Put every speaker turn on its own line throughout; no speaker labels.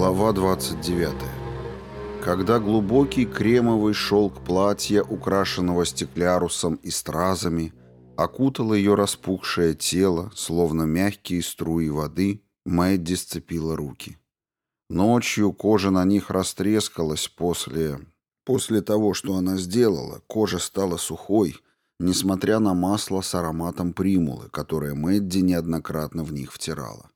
Глава 29. Когда глубокий кремовый шелк платья, украшенного стеклярусом и стразами, окутал ее распухшее тело, словно мягкие струи воды, Мэдди сцепила руки. Ночью кожа на них растрескалась после... После того, что она сделала, кожа стала сухой, несмотря на масло с ароматом примулы, которое Мэдди неоднократно в них втирала.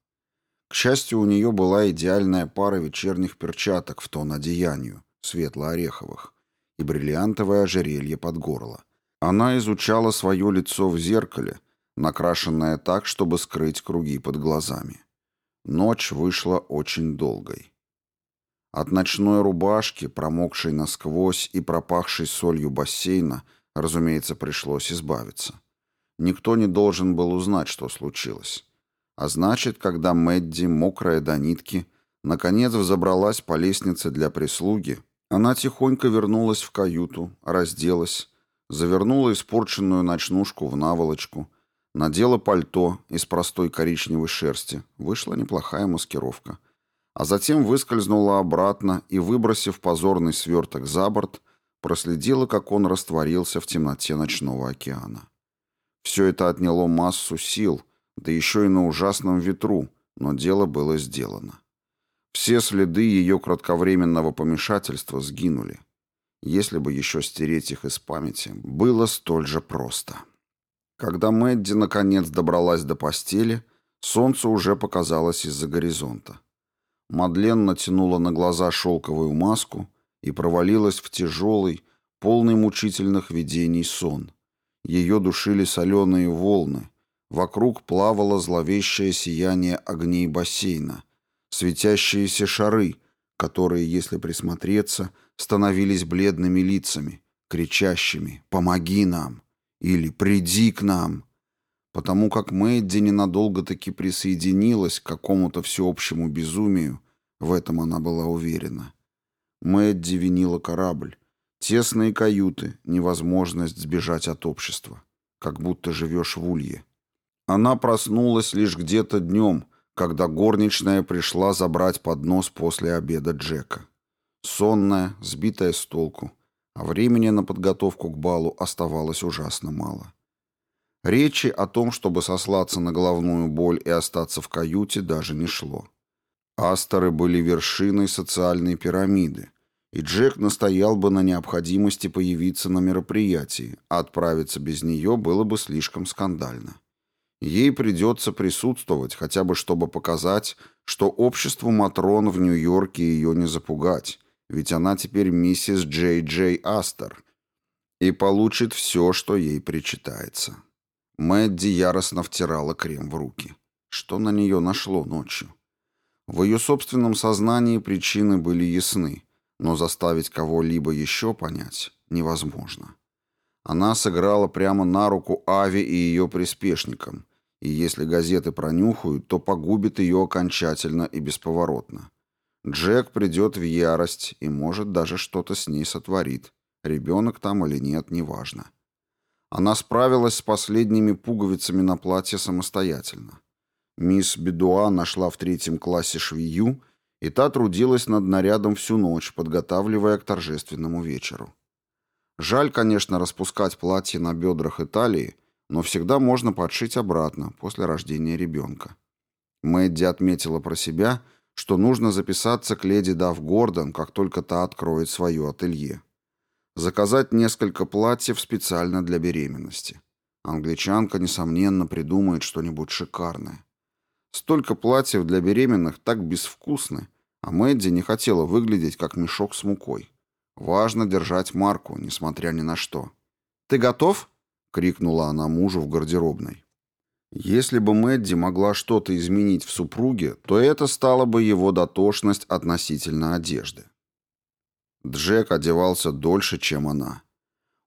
К счастью, у нее была идеальная пара вечерних перчаток в тон одеянию, светло-ореховых, и бриллиантовое ожерелье под горло. Она изучала свое лицо в зеркале, накрашенное так, чтобы скрыть круги под глазами. Ночь вышла очень долгой. От ночной рубашки, промокшей насквозь и пропахшей солью бассейна, разумеется, пришлось избавиться. Никто не должен был узнать, что случилось. А значит, когда Мэдди, мокрая до нитки, наконец взобралась по лестнице для прислуги, она тихонько вернулась в каюту, разделась, завернула испорченную ночнушку в наволочку, надела пальто из простой коричневой шерсти, вышла неплохая маскировка. А затем выскользнула обратно и, выбросив позорный сверток за борт, проследила, как он растворился в темноте ночного океана. Все это отняло массу сил — да еще и на ужасном ветру, но дело было сделано. Все следы ее кратковременного помешательства сгинули. Если бы еще стереть их из памяти, было столь же просто. Когда Мэдди наконец добралась до постели, солнце уже показалось из-за горизонта. Мадлен натянула на глаза шелковую маску и провалилась в тяжелый, полный мучительных видений сон. Ее душили соленые волны, Вокруг плавало зловещее сияние огней бассейна, светящиеся шары, которые, если присмотреться, становились бледными лицами, кричащими «Помоги нам!» или «Приди к нам!» Потому как Мэдди ненадолго-таки присоединилась к какому-то всеобщему безумию, в этом она была уверена. Мэдди винила корабль, тесные каюты, невозможность сбежать от общества, как будто живешь в улье. Она проснулась лишь где-то днем, когда горничная пришла забрать поднос после обеда Джека. Сонная, сбитая с толку, а времени на подготовку к балу оставалось ужасно мало. Речи о том, чтобы сослаться на головную боль и остаться в каюте, даже не шло. Астеры были вершиной социальной пирамиды, и Джек настоял бы на необходимости появиться на мероприятии, а отправиться без нее было бы слишком скандально ей придется присутствовать, хотя бы чтобы показать, что обществу Матрон в Нью-Йорке ее не запугать, ведь она теперь миссис Джей Джей Астер и получит все, что ей причитается. Мэдди яростно втирала крем в руки. Что на нее нашло ночью? В ее собственном сознании причины были ясны, но заставить кого-либо еще понять невозможно. Она сыграла прямо на руку Ави и ее приспешникам, и если газеты пронюхают, то погубит ее окончательно и бесповоротно. Джек придет в ярость и, может, даже что-то с ней сотворит. Ребенок там или нет, неважно. Она справилась с последними пуговицами на платье самостоятельно. Мисс Бедуа нашла в третьем классе швею, и та трудилась над нарядом всю ночь, подготавливая к торжественному вечеру. Жаль, конечно, распускать платье на бедрах Италии, но всегда можно подшить обратно после рождения ребенка. Мэдди отметила про себя, что нужно записаться к леди Дав Гордон, как только та откроет свое ателье. Заказать несколько платьев специально для беременности. Англичанка, несомненно, придумает что-нибудь шикарное. Столько платьев для беременных так безвкусны, а Мэдди не хотела выглядеть как мешок с мукой. Важно держать марку, несмотря ни на что. «Ты готов?» — крикнула она мужу в гардеробной. Если бы Мэдди могла что-то изменить в супруге, то это стало бы его дотошность относительно одежды. Джек одевался дольше, чем она.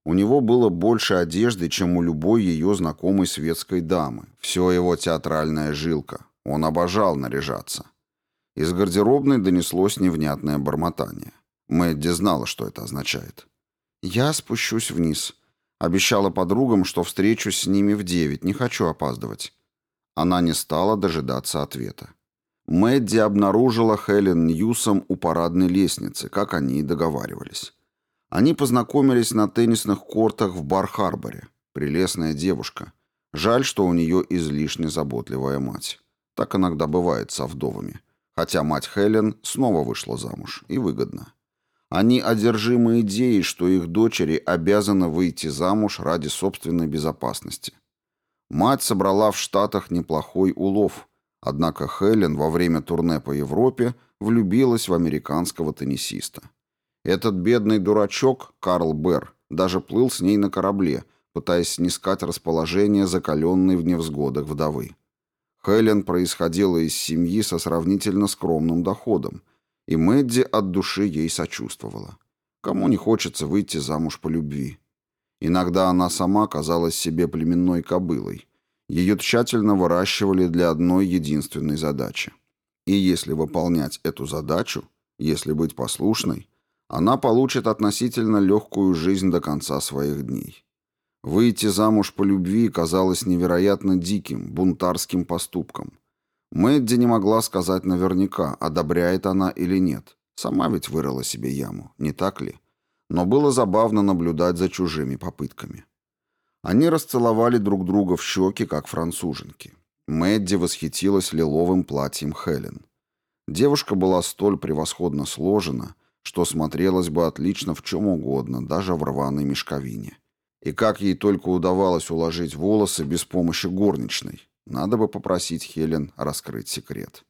У него было больше одежды, чем у любой ее знакомой светской дамы. Все его театральная жилка. Он обожал наряжаться. Из гардеробной донеслось невнятное бормотание. — Мэдди знала, что это означает. «Я спущусь вниз. Обещала подругам, что встречусь с ними в девять. Не хочу опаздывать». Она не стала дожидаться ответа. Мэдди обнаружила Хелен Ньюсом у парадной лестницы, как они и договаривались. Они познакомились на теннисных кортах в Бар-Харборе. Прелестная девушка. Жаль, что у нее излишне заботливая мать. Так иногда бывает со вдовами. Хотя мать Хелен снова вышла замуж, и выгодно. Они одержимы идеей, что их дочери обязаны выйти замуж ради собственной безопасности. Мать собрала в Штатах неплохой улов, однако Хелен во время турне по Европе влюбилась в американского теннисиста. Этот бедный дурачок, Карл Берр, даже плыл с ней на корабле, пытаясь снискать расположение закаленной в невзгодах вдовы. Хелен происходила из семьи со сравнительно скромным доходом – и Мэдди от души ей сочувствовала. Кому не хочется выйти замуж по любви? Иногда она сама казалась себе племенной кобылой. Ее тщательно выращивали для одной единственной задачи. И если выполнять эту задачу, если быть послушной, она получит относительно легкую жизнь до конца своих дней. Выйти замуж по любви казалось невероятно диким, бунтарским поступком – Мэдди не могла сказать наверняка, одобряет она или нет. Сама ведь вырыла себе яму, не так ли? Но было забавно наблюдать за чужими попытками. Они расцеловали друг друга в щеки, как француженки. Мэдди восхитилась лиловым платьем Хелен. Девушка была столь превосходно сложена, что смотрелась бы отлично в чем угодно, даже в рваной мешковине. И как ей только удавалось уложить волосы без помощи горничной. Надо бы попросить Хелен раскрыть секрет.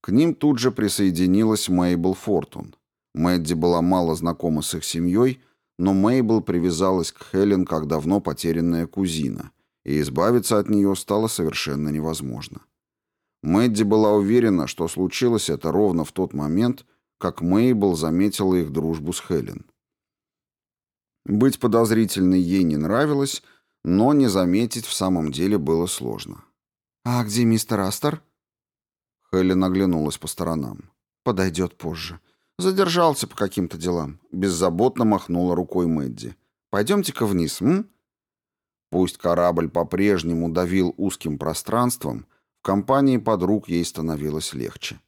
К ним тут же присоединилась Мейбл Фортун. Мэдди была мало знакома с их семьей, но Мейбл привязалась к Хелен как давно потерянная кузина, и избавиться от нее стало совершенно невозможно. Мэдди была уверена, что случилось это ровно в тот момент, как Мейбл заметила их дружбу с Хелен. Быть подозрительной ей не нравилось, но не заметить в самом деле было сложно. «А где мистер Астер?» Хелен оглянулась по сторонам. «Подойдет позже. Задержался по каким-то делам». Беззаботно махнула рукой Мэдди. «Пойдемте-ка вниз, м?» Пусть корабль по-прежнему давил узким пространством, в компании подруг ей становилось легче.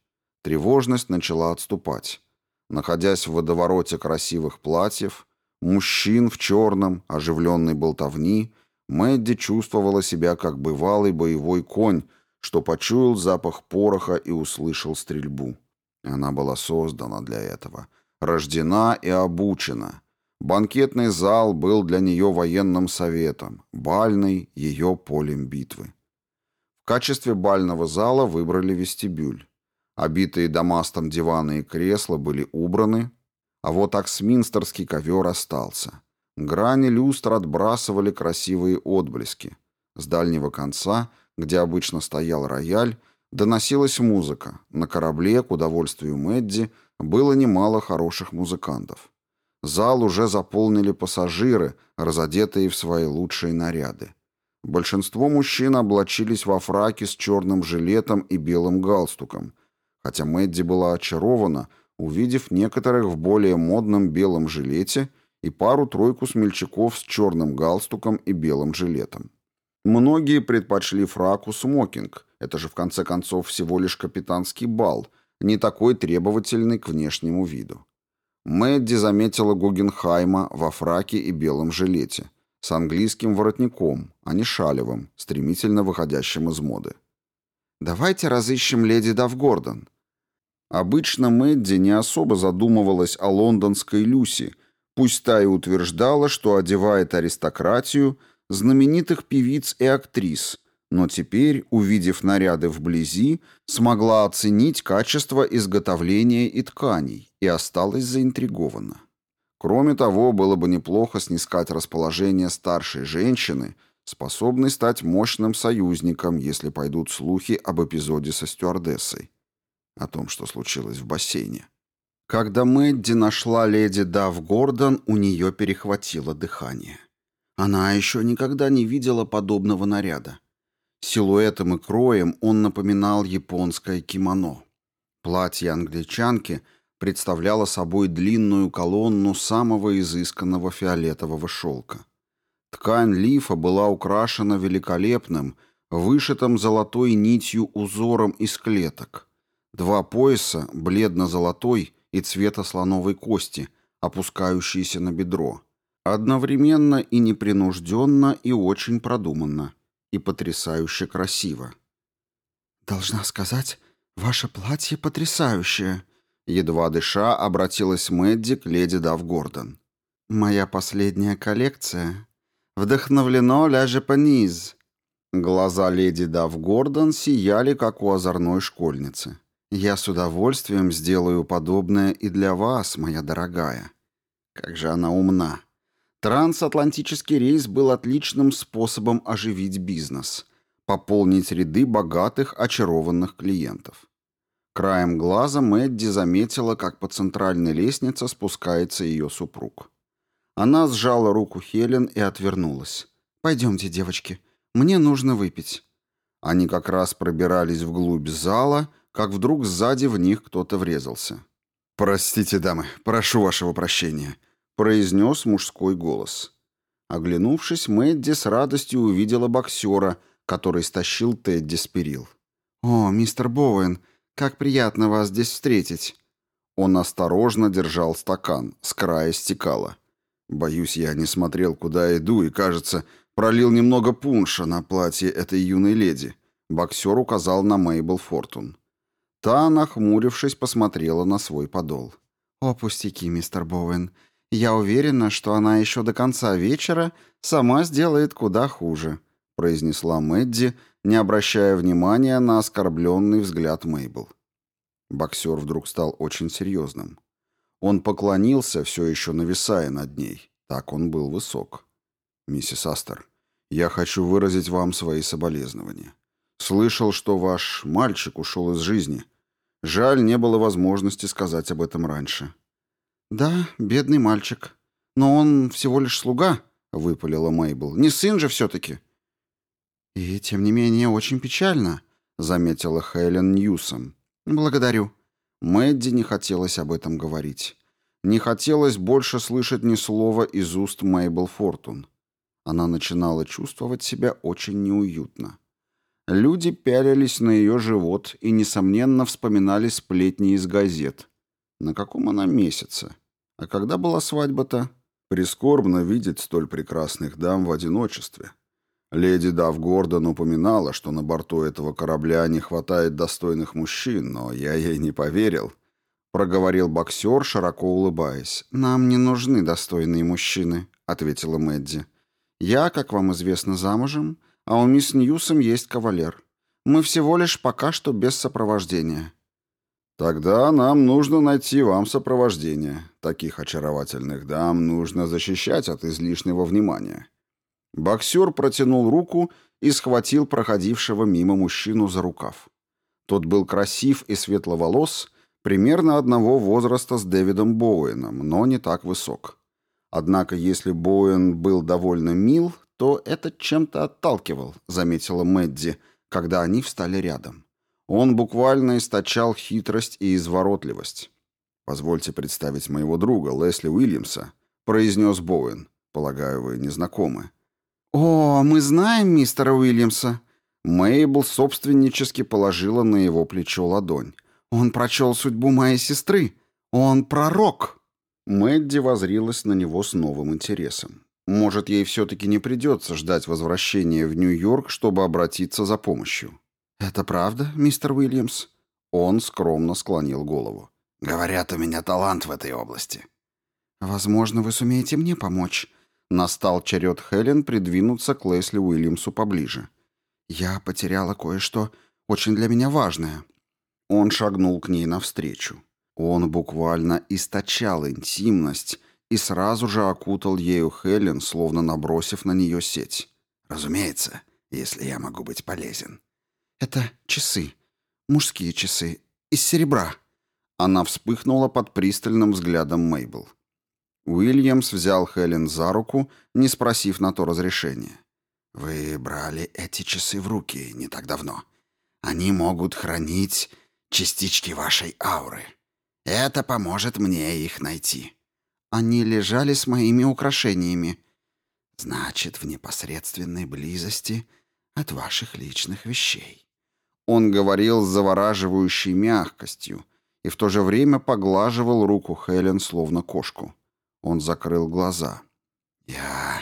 Тревожность начала отступать. Находясь в водовороте красивых платьев, мужчин в черном, оживленной болтовни — Мэдди чувствовала себя как бывалый боевой конь, что почуял запах пороха и услышал стрельбу. Она была создана для этого, рождена и обучена. Банкетный зал был для нее военным советом, бальный — ее полем битвы. В качестве бального зала выбрали вестибюль. Обитые дамастом диваны и кресла были убраны, а вот аксминстерский ковер остался — Грани люстр отбрасывали красивые отблески. С дальнего конца, где обычно стоял рояль, доносилась музыка. На корабле, к удовольствию Мэдди, было немало хороших музыкантов. Зал уже заполнили пассажиры, разодетые в свои лучшие наряды. Большинство мужчин облачились во фраки с черным жилетом и белым галстуком, хотя Мэдди была очарована, увидев некоторых в более модном белом жилете и пару-тройку смельчаков с черным галстуком и белым жилетом. Многие предпочли фраку смокинг, это же в конце концов всего лишь капитанский бал, не такой требовательный к внешнему виду. Мэдди заметила Гугенхайма во фраке и белом жилете, с английским воротником, а не шалевым, стремительно выходящим из моды. «Давайте разыщем леди Давгордон». Обычно Мэдди не особо задумывалась о лондонской Люси – пусть-та и утверждала, что одевает аристократию, знаменитых певиц и актрис, но теперь, увидев наряды вблизи, смогла оценить качество изготовления и тканей и осталась заинтригована. Кроме того, было бы неплохо снискать расположение старшей женщины, способной стать мощным союзником, если пойдут слухи об эпизоде со стюардессой. О том, что случилось в бассейне. Когда Мэдди нашла леди Дав Гордон, у нее перехватило дыхание. Она еще никогда не видела подобного наряда. Силуэтом и кроем он напоминал японское кимоно. Платье англичанки представляло собой длинную колонну самого изысканного фиолетового шелка. Ткань лифа была украшена великолепным, вышитым золотой нитью узором из клеток. Два пояса, бледно-золотой, и цвета слоновой кости, опускающиеся на бедро. Одновременно и непринужденно, и очень продуманно, и потрясающе красиво.
«Должна сказать, ваше платье потрясающее!»
Едва дыша, обратилась Мэдди к леди Дав Гордон.
«Моя последняя коллекция. Вдохновлено ля пониз.
Глаза леди Дав Гордон сияли, как у озорной школьницы.
Я с удовольствием сделаю подобное и для вас, моя дорогая.
Как же она умна. Трансатлантический рейс был отличным способом оживить бизнес, пополнить ряды богатых, очарованных клиентов. Краем глаза Мэдди заметила, как по центральной лестнице спускается ее супруг. Она сжала руку Хелен и отвернулась.
«Пойдемте, девочки, мне нужно выпить».
Они как раз пробирались вглубь зала как вдруг сзади в них кто-то врезался. «Простите, дамы, прошу вашего прощения», — произнес мужской голос. Оглянувшись, Мэдди с радостью увидела боксера, который стащил Тедди с перил.
«О, мистер Боуэн, как приятно вас здесь встретить!»
Он осторожно держал стакан, с края стекала. «Боюсь, я не смотрел, куда иду, и, кажется, пролил немного пунша на платье этой юной леди», — боксер указал на Мейбл Фортун. Та, нахмурившись, посмотрела на свой подол.
«О, пустяки, мистер Боуэн. Я уверена, что она еще до конца вечера сама сделает куда хуже», произнесла Мэдди, не обращая внимания на оскорбленный взгляд Мейбл.
Боксер вдруг стал очень серьезным. Он поклонился, все еще нависая над ней. Так он был высок. «Миссис Астер, я хочу выразить вам свои соболезнования. Слышал, что ваш мальчик ушел из жизни. Жаль, не было возможности сказать об этом раньше».
«Да, бедный мальчик. Но он всего лишь слуга», — выпалила Мейбл. «Не сын же все-таки». «И, тем не менее, очень печально», — заметила Хелен Ньюсом. «Благодарю».
Мэдди не хотелось об этом говорить. Не хотелось больше слышать ни слова из уст Мейбл Фортун. Она начинала чувствовать себя очень неуютно. Люди пялились на ее живот и, несомненно, вспоминали сплетни из газет. На каком она месяце? А когда была свадьба-то? Прискорбно видеть столь прекрасных дам в одиночестве. Леди Дав Гордон упоминала, что на борту этого корабля не хватает достойных мужчин, но я ей не поверил. Проговорил боксер, широко улыбаясь.
«Нам не нужны достойные мужчины», — ответила Мэдди. «Я, как вам известно, замужем, а у мисс Ньюсом есть кавалер. Мы всего лишь пока что без сопровождения».
«Тогда нам нужно найти вам сопровождение. Таких очаровательных дам нужно защищать от излишнего внимания». Боксер протянул руку и схватил проходившего мимо мужчину за рукав. Тот был красив и светловолос, примерно одного возраста с Дэвидом Боуэном, но не так высок. Однако, если Боуэн был довольно мил, то это чем-то отталкивал», — заметила Мэдди, когда они встали рядом. Он буквально источал хитрость и изворотливость. «Позвольте представить моего друга, Лесли Уильямса», — произнес Боуэн. «Полагаю, вы незнакомы.
«О, мы знаем мистера Уильямса».
Мейбл собственнически положила на его плечо ладонь.
«Он прочел судьбу моей сестры. Он пророк».
Мэдди возрилась на него с новым интересом. Может, ей все-таки не придется ждать возвращения в Нью-Йорк, чтобы обратиться за помощью.
«Это правда, мистер Уильямс?»
Он скромно склонил голову.
«Говорят, у меня талант в этой области».
«Возможно, вы сумеете мне помочь».
Настал черед Хелен придвинуться к Лесли Уильямсу поближе.
«Я потеряла кое-что очень для меня важное».
Он шагнул к ней навстречу. Он буквально источал интимность, и сразу же окутал ею Хелен, словно набросив на нее сеть.
«Разумеется, если я могу быть полезен».
«Это часы. Мужские часы. Из серебра».
Она вспыхнула под пристальным взглядом Мейбл. Уильямс взял Хелен за руку, не спросив на то разрешения.
«Вы брали эти часы в руки не так давно. Они могут хранить частички вашей ауры. Это поможет мне их найти».
Они лежали с моими украшениями.
Значит, в непосредственной близости от ваших личных вещей.
Он говорил с завораживающей мягкостью и в то же время поглаживал руку Хелен словно кошку. Он закрыл глаза.
«Я...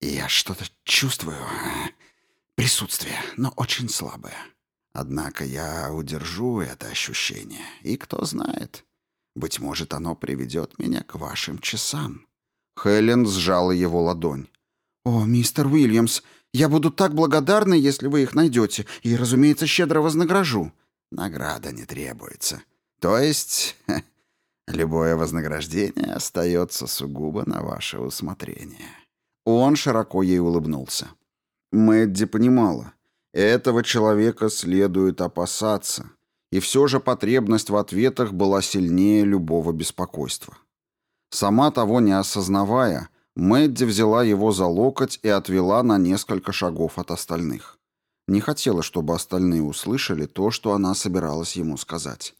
я что-то чувствую. А, присутствие, но очень слабое. Однако я удержу это ощущение, и кто знает, быть может, оно приведет меня к вашим часам».
Хелен сжала его ладонь.
«О, мистер Уильямс, я буду так благодарна, если вы их найдете, и, разумеется, щедро вознагражу».
«Награда не требуется. То есть, любое вознаграждение остается сугубо на ваше усмотрение».
Он широко ей улыбнулся. Мэдди понимала, этого человека следует опасаться, и все же потребность в ответах была сильнее любого беспокойства. Сама того не осознавая, Мэдди взяла его за локоть и отвела на несколько шагов от остальных. Не хотела, чтобы остальные услышали то, что она собиралась ему сказать.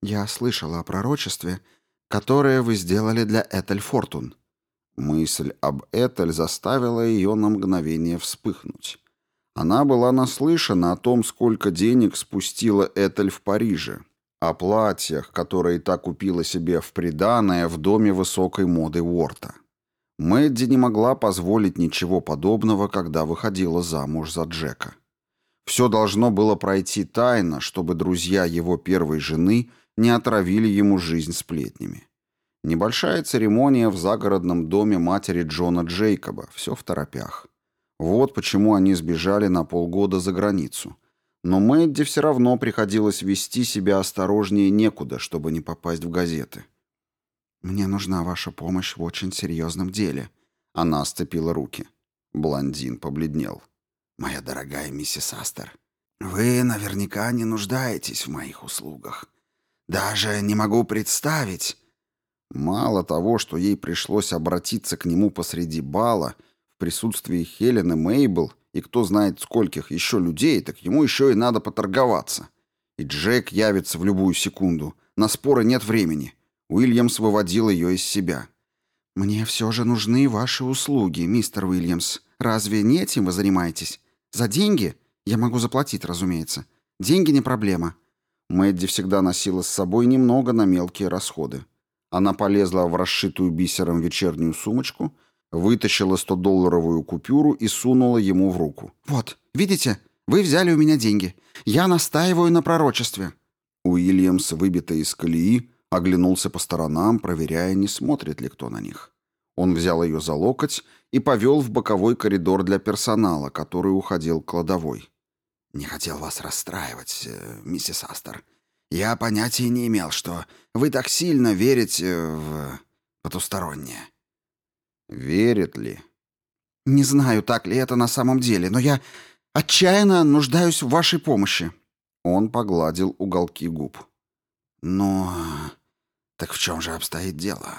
«Я слышала о пророчестве, которое вы сделали для Этель Фортун».
Мысль об Этель заставила ее на мгновение вспыхнуть. Она была наслышана о том, сколько денег спустила Этель в Париже, о платьях, которые та купила себе в приданое в доме высокой моды Уорта. Мэдди не могла позволить ничего подобного, когда выходила замуж за Джека. Все должно было пройти тайно, чтобы друзья его первой жены не отравили ему жизнь сплетнями. Небольшая церемония в загородном доме матери Джона Джейкоба, все в торопях. Вот почему они сбежали на полгода за границу. Но Мэдди все равно приходилось вести себя осторожнее некуда, чтобы не попасть в газеты.
«Мне нужна ваша помощь в очень серьезном деле».
Она оступила руки. Блондин побледнел.
«Моя дорогая миссис Астер, вы наверняка не нуждаетесь в моих услугах. Даже не могу представить...»
Мало того, что ей пришлось обратиться к нему посреди бала — присутствии Хелены Мейбл и кто знает скольких еще людей, так ему еще и надо поторговаться. И Джек явится в любую секунду. На споры нет времени. Уильямс выводил ее из себя.
«Мне все же нужны ваши услуги, мистер Уильямс. Разве не этим вы занимаетесь? За деньги? Я могу заплатить, разумеется. Деньги не проблема».
Мэдди всегда носила с собой немного на мелкие расходы. Она полезла в расшитую бисером вечернюю сумочку — вытащила 100-долларовую купюру и сунула ему в руку.
«Вот, видите, вы взяли у меня деньги. Я настаиваю на пророчестве».
Уильямс, выбитый из колеи, оглянулся по сторонам, проверяя, не смотрит ли кто на них. Он взял ее за локоть и повел в боковой коридор для персонала, который уходил к кладовой.
«Не хотел вас расстраивать, э, миссис Астер. Я понятия не имел, что вы так сильно верите в потустороннее.
Верит ли?
Не знаю, так ли это на самом деле, но я отчаянно нуждаюсь в вашей помощи.
Он погладил уголки губ.
Но так в чем же обстоит дело?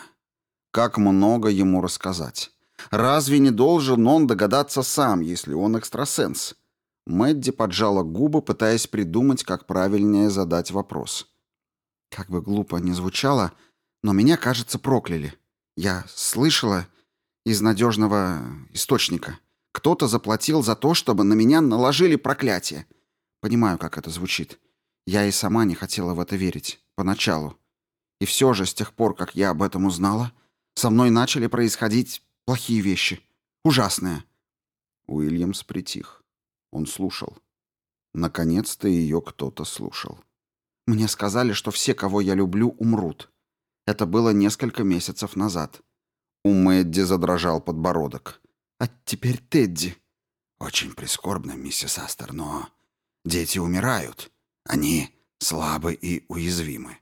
Как много ему рассказать? Разве не должен он догадаться сам, если он экстрасенс? Мэдди поджала губы, пытаясь придумать, как правильнее задать вопрос.
Как бы глупо ни звучало, но меня, кажется, прокляли. Я слышала, из надежного источника. Кто-то заплатил за то, чтобы на меня наложили проклятие. Понимаю, как это звучит. Я и сама не хотела в это верить. Поначалу. И все же, с тех пор, как я об этом узнала, со мной начали происходить плохие вещи. Ужасные.
Уильямс притих. Он слушал. Наконец-то ее кто-то слушал.
Мне сказали, что все, кого я люблю, умрут. Это было несколько месяцев назад.
У Мэдди задрожал подбородок.
«А теперь Тедди».
«Очень прискорбно, миссис Астер, но дети умирают. Они слабы и уязвимы.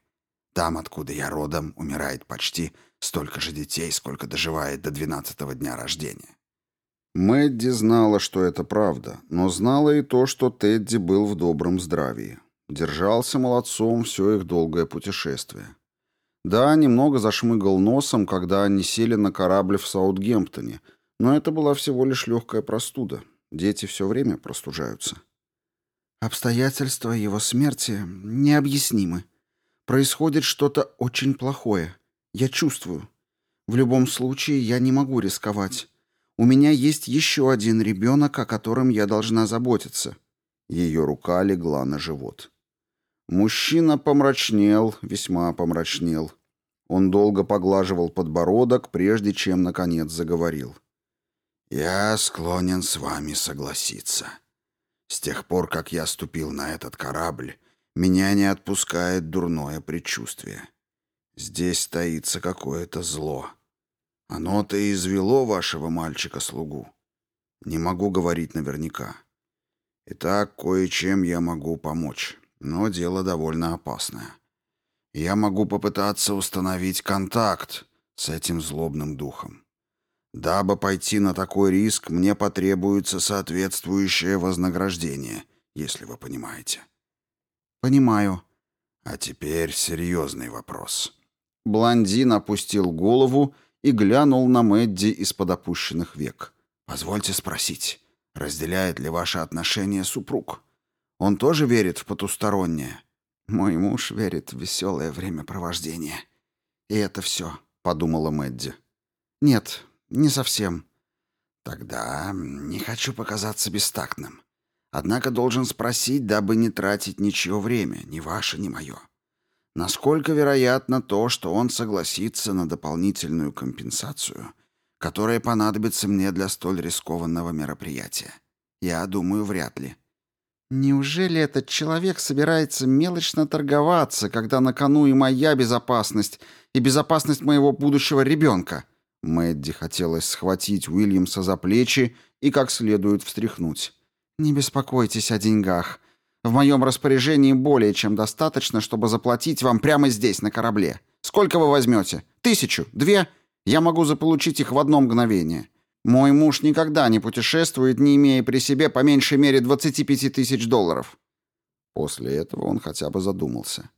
Там, откуда я родом, умирает почти столько же детей, сколько доживает до 12 дня рождения».
Мэдди знала, что это правда, но знала и то, что Тедди был в добром здравии. Держался молодцом все их долгое путешествие. Да, немного зашмыгал носом, когда они сели на корабль в Саутгемптоне, но это была всего лишь легкая простуда. Дети все время простужаются.
Обстоятельства его смерти необъяснимы. Происходит что-то очень плохое. Я чувствую. В любом случае, я не могу рисковать. У меня есть еще один ребенок, о котором я должна заботиться.
Ее рука легла на живот. Мужчина помрачнел, весьма помрачнел. Он долго поглаживал подбородок, прежде чем, наконец, заговорил. «Я склонен с вами согласиться. С тех пор, как я ступил на этот корабль, меня не отпускает дурное предчувствие. Здесь таится какое-то зло. Оно-то и извело вашего мальчика-слугу. Не могу говорить наверняка. Итак, кое-чем я могу помочь» но дело довольно опасное. Я могу попытаться установить контакт с этим злобным духом. Дабы пойти на такой риск, мне потребуется соответствующее вознаграждение, если вы понимаете.
Понимаю.
А теперь серьезный вопрос.
Блондин опустил голову и глянул на Мэдди из-под опущенных век.
«Позвольте спросить, разделяет ли ваше отношение супруг?» Он тоже верит в потустороннее.
Мой муж верит в веселое времяпровождение. И это все, подумала Мэдди. Нет, не совсем.
Тогда не хочу показаться бестактным. Однако должен спросить, дабы не тратить ничего время, ни ваше, ни мое. Насколько вероятно то, что он согласится на дополнительную компенсацию, которая понадобится мне для столь рискованного мероприятия? Я думаю, вряд ли.
Неужели этот человек собирается мелочно торговаться, когда на кону и моя безопасность, и безопасность моего будущего ребенка? Мэдди хотелось схватить Уильямса за плечи и как следует встряхнуть. «Не беспокойтесь о деньгах. В моем распоряжении более чем достаточно, чтобы заплатить вам прямо здесь, на корабле. Сколько вы возьмете? Тысячу? Две? Я могу заполучить их в одно мгновение. Мой муж никогда не путешествует, не имея при себе по меньшей мере 25 тысяч долларов». После этого он хотя бы задумался.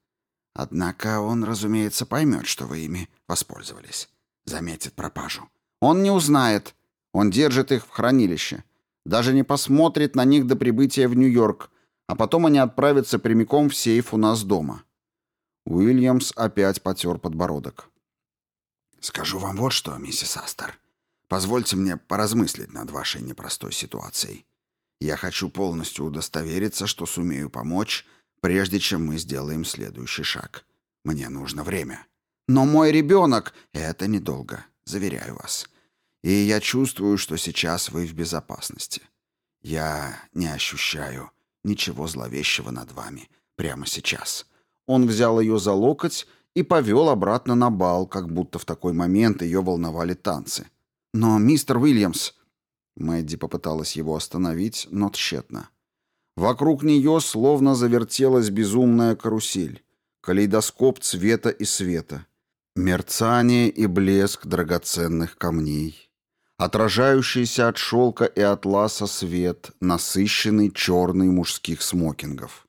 «Однако он, разумеется, поймет, что вы ими воспользовались. Заметит пропажу.
Он не узнает. Он держит их в хранилище. Даже не посмотрит на них до прибытия в Нью-Йорк, а потом они отправятся прямиком в сейф у нас дома». Уильямс опять потер подбородок.
«Скажу вам вот что, миссис Астер», Позвольте мне поразмыслить над вашей непростой ситуацией. Я хочу полностью удостовериться, что сумею помочь, прежде чем мы сделаем следующий шаг. Мне нужно время.
Но мой ребенок...
Это недолго, заверяю вас. И я чувствую, что сейчас вы в безопасности. Я не ощущаю ничего зловещего над вами прямо сейчас.
Он взял ее за локоть и повел обратно на бал, как будто в такой момент ее волновали танцы. Но, мистер Уильямс...» Мэдди попыталась его остановить, но тщетно. Вокруг нее словно завертелась безумная карусель, калейдоскоп цвета и света, мерцание и блеск драгоценных камней, отражающийся от шелка и атласа свет, насыщенный черный мужских смокингов.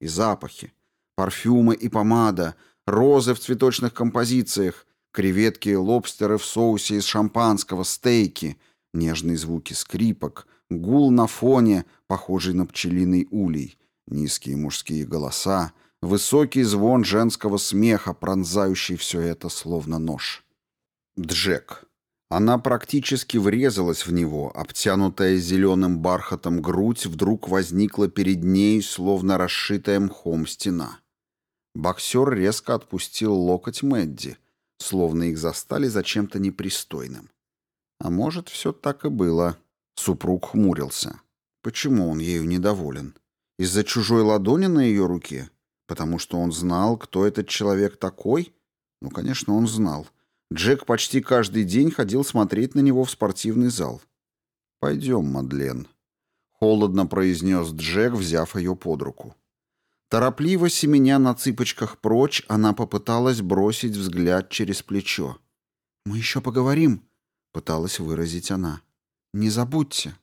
И запахи, парфюмы и помада, розы в цветочных композициях — креветки, лобстеры в соусе из шампанского, стейки, нежные звуки скрипок, гул на фоне, похожий на пчелиный улей, низкие мужские голоса, высокий звон женского смеха, пронзающий все это словно нож. Джек. Она практически врезалась в него, обтянутая зеленым бархатом грудь вдруг возникла перед ней, словно расшитая мхом стена. Боксер резко отпустил локоть Мэдди, словно их застали за чем-то непристойным. А может, все так и было. Супруг хмурился. Почему он ею недоволен? Из-за чужой ладони на ее руке? Потому что он знал, кто этот человек такой? Ну, конечно, он знал. Джек почти каждый день ходил смотреть на него в спортивный зал. «Пойдем, Мадлен», — холодно произнес Джек, взяв ее под руку. Торопливо семеня на цыпочках прочь, она попыталась бросить взгляд через плечо. «Мы еще поговорим», — пыталась выразить она. «Не забудьте».